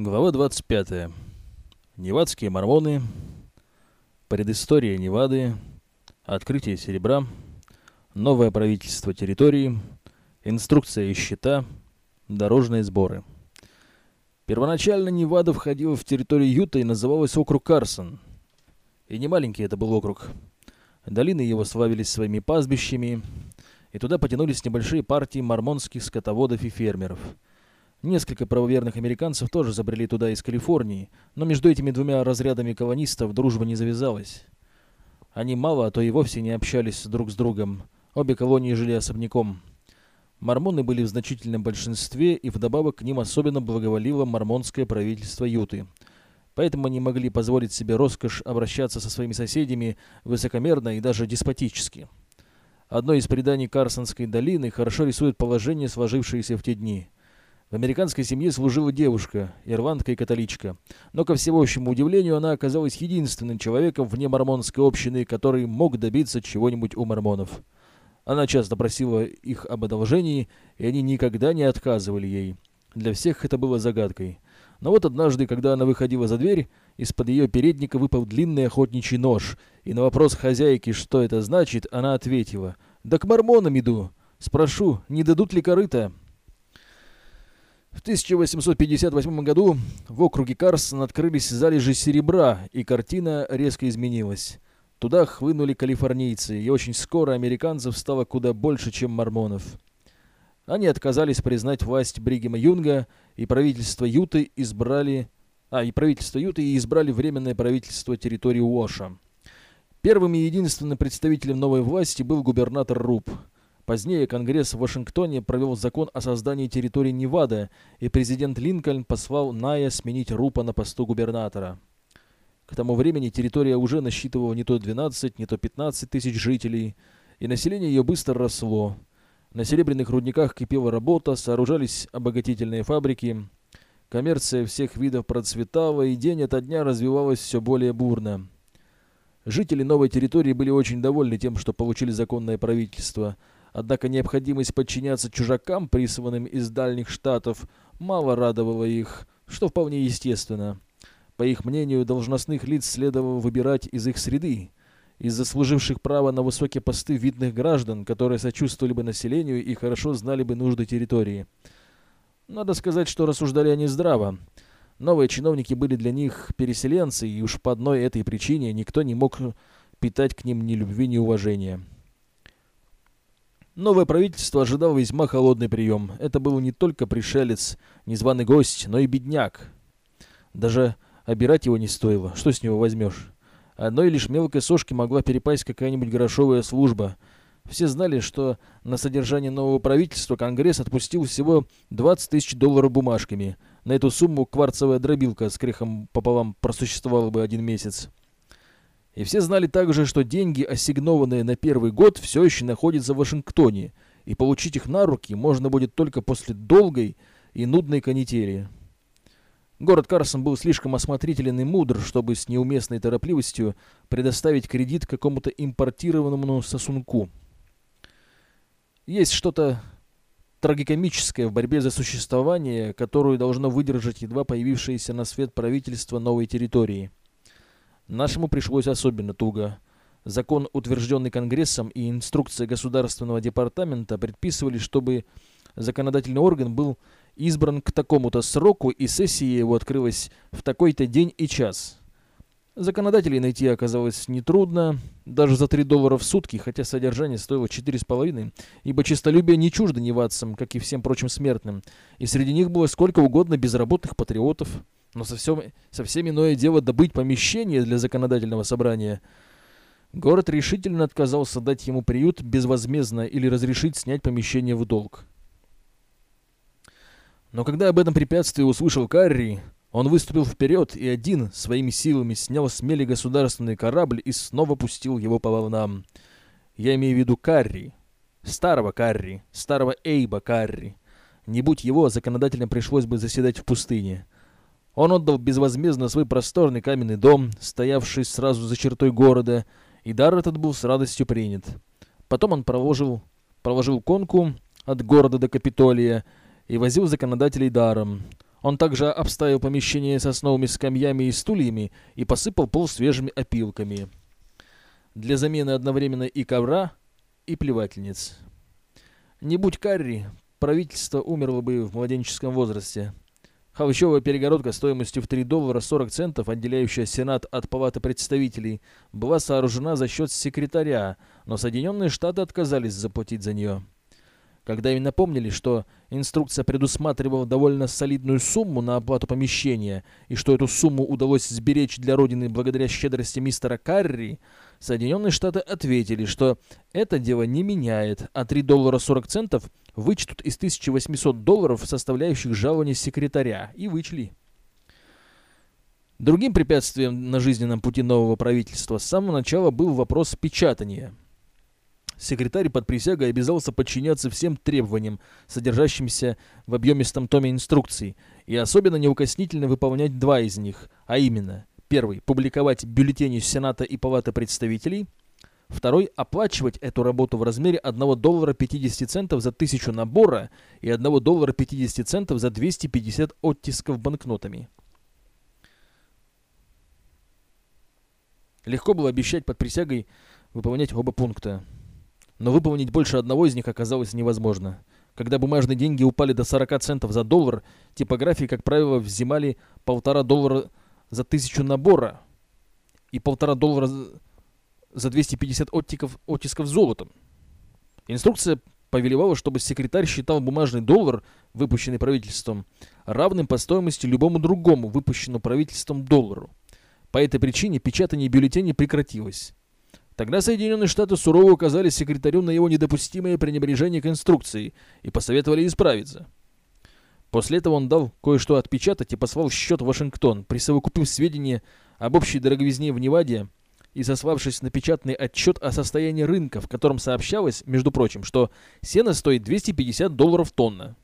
Глава 25. Невадские мормоны. Предыстория Невады. Открытие серебра. Новое правительство территории. Инструкция и счета. Дорожные сборы. Первоначально Невада входила в территорию Юта и называлась округ Карсон. И не маленький это был округ. Долины его славились своими пастбищами, и туда потянулись небольшие партии мормонских скотоводов и фермеров – Несколько правоверных американцев тоже забрели туда из Калифорнии, но между этими двумя разрядами колонистов дружба не завязалась. Они мало, а то и вовсе не общались друг с другом. Обе колонии жили особняком. Мормоны были в значительном большинстве, и вдобавок к ним особенно благоволило мормонское правительство Юты. Поэтому они могли позволить себе роскошь обращаться со своими соседями высокомерно и даже деспотически. Одно из преданий Карсонской долины хорошо рисует положение, сложившееся в те дни – в американской семье служила девушка, ирландка и католичка. Но, ко всеобщему удивлению, она оказалась единственным человеком вне мормонской общины, который мог добиться чего-нибудь у мормонов. Она часто просила их об одолжении, и они никогда не отказывали ей. Для всех это было загадкой. Но вот однажды, когда она выходила за дверь, из-под ее передника выпал длинный охотничий нож, и на вопрос хозяйки, что это значит, она ответила «Да к мормонам иду. Спрошу, не дадут ли корыто?» В 1858 году в округе Карсон открылись залежи серебра, и картина резко изменилась. Туда хлынули калифорнийцы, и очень скоро американцев стало куда больше, чем мормонов. Они отказались признать власть Бригема Юнга, и правительство Юты избрали... А, и правительство Юты и избрали Временное правительство территории Уоша. Первым и единственным представителем новой власти был губернатор Руб – Позднее Конгресс в Вашингтоне провел закон о создании территории Невада, и президент Линкольн послал Ная сменить Рупа на посту губернатора. К тому времени территория уже насчитывала не то 12, не то 15 тысяч жителей, и население ее быстро росло. На серебряных рудниках кипела работа, сооружались обогатительные фабрики. Коммерция всех видов процветала, и день ото дня развивалась все более бурно. Жители новой территории были очень довольны тем, что получили законное правительство – Однако необходимость подчиняться чужакам, присланным из дальних штатов, мало радовала их, что вполне естественно. По их мнению, должностных лиц следовало выбирать из их среды, из заслуживших право на высокие посты видных граждан, которые сочувствовали бы населению и хорошо знали бы нужды территории. Надо сказать, что рассуждали они здраво. Новые чиновники были для них переселенцы, и уж по одной этой причине никто не мог питать к ним ни любви, ни уважения. Новое правительство ожидало весьма холодный прием. Это был не только пришелец, незваный гость, но и бедняк. Даже обирать его не стоило. Что с него возьмешь? Одной лишь мелкой сошки могла перепасть какая-нибудь грошовая служба. Все знали, что на содержание нового правительства Конгресс отпустил всего 20 тысяч долларов бумажками. На эту сумму кварцевая дробилка с крехом пополам просуществовала бы один месяц. И все знали также, что деньги, ассигнованные на первый год, все еще находятся в Вашингтоне, и получить их на руки можно будет только после долгой и нудной канители. Город Карсон был слишком осмотрителен и мудр, чтобы с неуместной торопливостью предоставить кредит какому-то импортированному сосунку. Есть что-то трагикомическое в борьбе за существование, которую должно выдержать едва появившееся на свет правительство новой территории – Нашему пришлось особенно туго. Закон, утвержденный Конгрессом, и инструкция Государственного департамента предписывали, чтобы законодательный орган был избран к такому-то сроку, и сессия его открылась в такой-то день и час. Законодателей найти оказалось нетрудно, даже за 3 доллара в сутки, хотя содержание стоило 4,5, ибо честолюбие не чуждо невадцам, как и всем прочим смертным, и среди них было сколько угодно безработных патриотов. Но совсем, совсем иное дело добыть помещение для законодательного собрания. Город решительно отказался дать ему приют безвозмездно или разрешить снять помещение в долг. Но когда об этом препятствии услышал Карри, он выступил вперед и один своими силами снял с государственный корабль и снова пустил его по волнам. Я имею в виду Карри. Старого Карри. Старого Эйба Карри. Не будь его, законодательно пришлось бы заседать в пустыне. Он отдал безвозмездно свой просторный каменный дом, стоявший сразу за чертой города, и дар этот был с радостью принят. Потом он проложил, проложил конку от города до Капитолия и возил законодателей даром. Он также обставил помещение сосновыми скамьями и стульями и посыпал пол свежими опилками. Для замены одновременно и ковра, и плевательниц. Не будь Карри, правительство умерло бы в младенческом возрасте. Холщовая перегородка стоимостью в 3 доллара 40 центов, отделяющая Сенат от Палаты представителей, была сооружена за счет секретаря, но Соединенные Штаты отказались заплатить за нее. Когда им напомнили, что инструкция предусматривала довольно солидную сумму на оплату помещения, и что эту сумму удалось сберечь для Родины благодаря щедрости мистера Карри, Соединенные Штаты ответили, что это дело не меняет, а 3 доллара 40 центов вычтут из 1800 долларов, составляющих жалование секретаря, и вычли. Другим препятствием на жизненном пути нового правительства с самого начала был вопрос печатания – Секретарь под присягой обязался подчиняться всем требованиям, содержащимся в объемистом томе инструкций, и особенно неукоснительно выполнять два из них, а именно, первый – публиковать бюллетени Сената и Палаты представителей, второй – оплачивать эту работу в размере 1 доллара 50 центов за тысячу набора и 1 доллара 50 центов за 250 оттисков банкнотами. Легко было обещать под присягой выполнять оба пункта но выполнить больше одного из них оказалось невозможно. Когда бумажные деньги упали до 40 центов за доллар, типографии, как правило, взимали полтора доллара за тысячу набора и полтора доллара за 250 оттиков, оттисков золотом. Инструкция повелевала, чтобы секретарь считал бумажный доллар, выпущенный правительством, равным по стоимости любому другому выпущенному правительством доллару. По этой причине печатание бюллетеней прекратилось. Тогда Соединенные Штаты сурово указали секретарю на его недопустимое пренебрежение к инструкции и посоветовали исправиться. После этого он дал кое-что отпечатать и послал счет в Вашингтон, присовокупив сведения об общей дороговизне в Неваде и сославшись на печатный отчет о состоянии рынка, в котором сообщалось, между прочим, что сено стоит 250 долларов тонна.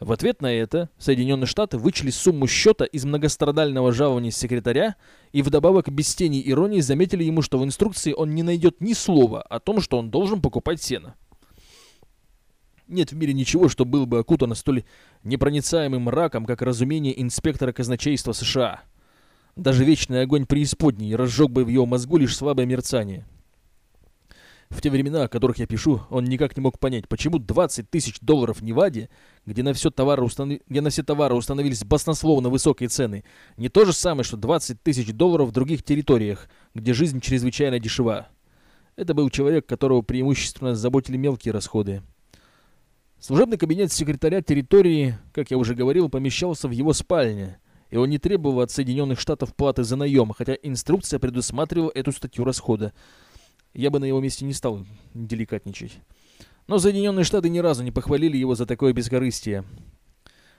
В ответ на это Соединенные Штаты вычли сумму счета из многострадального жалования секретаря и вдобавок без тени иронии заметили ему, что в инструкции он не найдет ни слова о том, что он должен покупать сено. Нет в мире ничего, что было бы окутано столь непроницаемым мраком, как разумение инспектора казначейства США. Даже вечный огонь преисподней разжег бы в его мозгу лишь слабое мерцание. В те времена, о которых я пишу, он никак не мог понять, почему 20 тысяч долларов в Неваде, где на, все товары установ... где на все товары установились баснословно высокие цены, не то же самое, что 20 тысяч долларов в других территориях, где жизнь чрезвычайно дешева. Это был человек, которого преимущественно заботили мелкие расходы. Служебный кабинет секретаря территории, как я уже говорил, помещался в его спальне, и он не требовал от Соединенных Штатов платы за наем, хотя инструкция предусматривала эту статью расхода. Я бы на его месте не стал деликатничать. Но Соединенные Штаты ни разу не похвалили его за такое бескорыстие.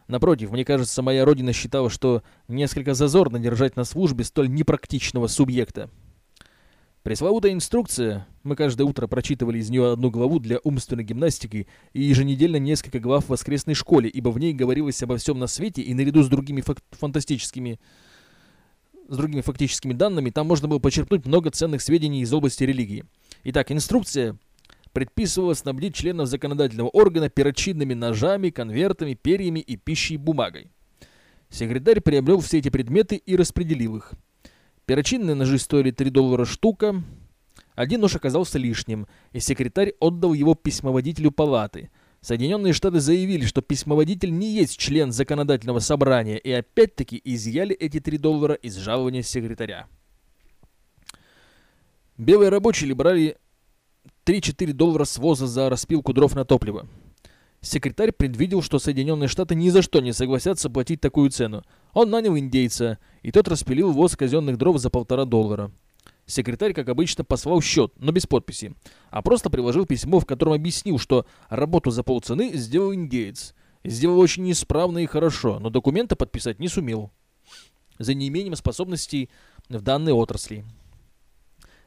Напротив, мне кажется, моя родина считала, что несколько зазорно держать на службе столь непрактичного субъекта. Пресловутая инструкция, мы каждое утро прочитывали из нее одну главу для умственной гимнастики и еженедельно несколько глав в воскресной школе, ибо в ней говорилось обо всем на свете и наряду с другими фантастическими с другими фактическими данными, там можно было почерпнуть много ценных сведений из области религии. Итак, инструкция предписывала снабдить членов законодательного органа перочинными ножами, конвертами, перьями и пищей бумагой. Секретарь приобрел все эти предметы и распределил их. Перочинные ножи стоили 3 доллара штука. Один нож оказался лишним, и секретарь отдал его письмоводителю палаты – Соединенные Штаты заявили, что письмоводитель не есть член законодательного собрания, и опять-таки изъяли эти 3 доллара из жалования секретаря. Белые рабочие брали 3-4 доллара своза за распилку дров на топливо. Секретарь предвидел, что Соединенные Штаты ни за что не согласятся платить такую цену. Он нанял индейца, и тот распилил воз казенных дров за полтора доллара. Секретарь, как обычно, послал счет, но без подписи, а просто приложил письмо, в котором объяснил, что работу за полцены сделал индеец. Сделал очень неисправно и хорошо, но документы подписать не сумел. За неимением способностей в данной отрасли.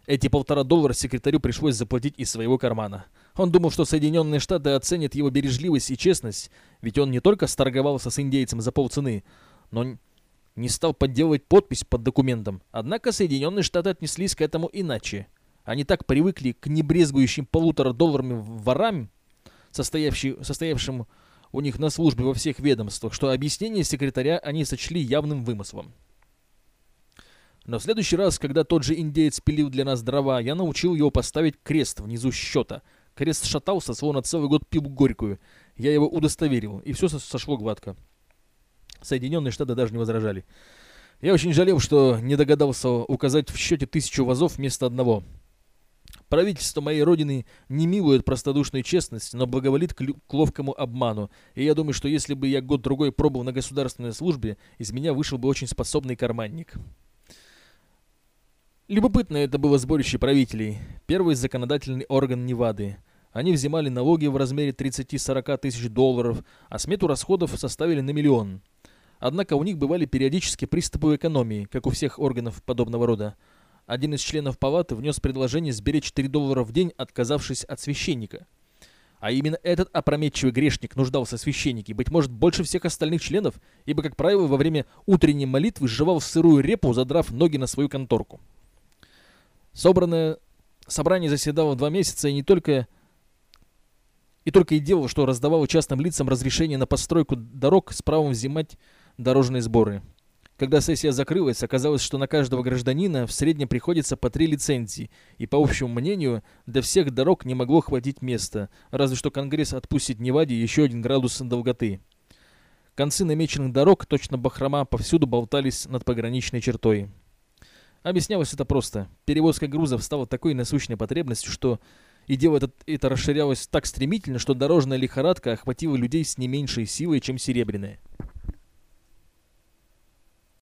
Эти полтора доллара секретарю пришлось заплатить из своего кармана. Он думал, что Соединенные Штаты оценят его бережливость и честность, ведь он не только сторговался с индейцем за полцены, но не стал подделывать подпись под документом. Однако Соединенные Штаты отнеслись к этому иначе. Они так привыкли к небрезгующим полутора долларами ворам, состоявшим у них на службе во всех ведомствах, что объяснение секретаря они сочли явным вымыслом. Но в следующий раз, когда тот же индеец пилил для нас дрова, я научил его поставить крест внизу счета. Крест шатался, словно целый год пил горькую. Я его удостоверил, и все сошло гладко. Соединенные Штаты даже не возражали. Я очень жалел, что не догадался указать в счете тысячу вазов вместо одного. Правительство моей родины не милует простодушную честность, но благоволит к, ловкому обману. И я думаю, что если бы я год-другой пробовал на государственной службе, из меня вышел бы очень способный карманник. Любопытно это было сборище правителей. Первый законодательный орган Невады. Они взимали налоги в размере 30-40 тысяч долларов, а смету расходов составили на миллион. Однако у них бывали периодически приступы экономии, как у всех органов подобного рода. Один из членов палаты внес предложение сберечь 3 доллара в день, отказавшись от священника. А именно этот опрометчивый грешник нуждался в священнике, быть может, больше всех остальных членов, ибо, как правило, во время утренней молитвы сживал сырую репу, задрав ноги на свою конторку. Собранное собрание заседало два месяца и не только и только и делал, что раздавало частным лицам разрешение на постройку дорог с правом взимать дорожные сборы. Когда сессия закрылась, оказалось, что на каждого гражданина в среднем приходится по три лицензии, и, по общему мнению, для всех дорог не могло хватить места, разве что Конгресс отпустит Неваде еще один градус долготы. Концы намеченных дорог, точно бахрома, повсюду болтались над пограничной чертой. Объяснялось это просто. Перевозка грузов стала такой насущной потребностью, что и дело это, это расширялось так стремительно, что дорожная лихорадка охватила людей с не меньшей силой, чем серебряная.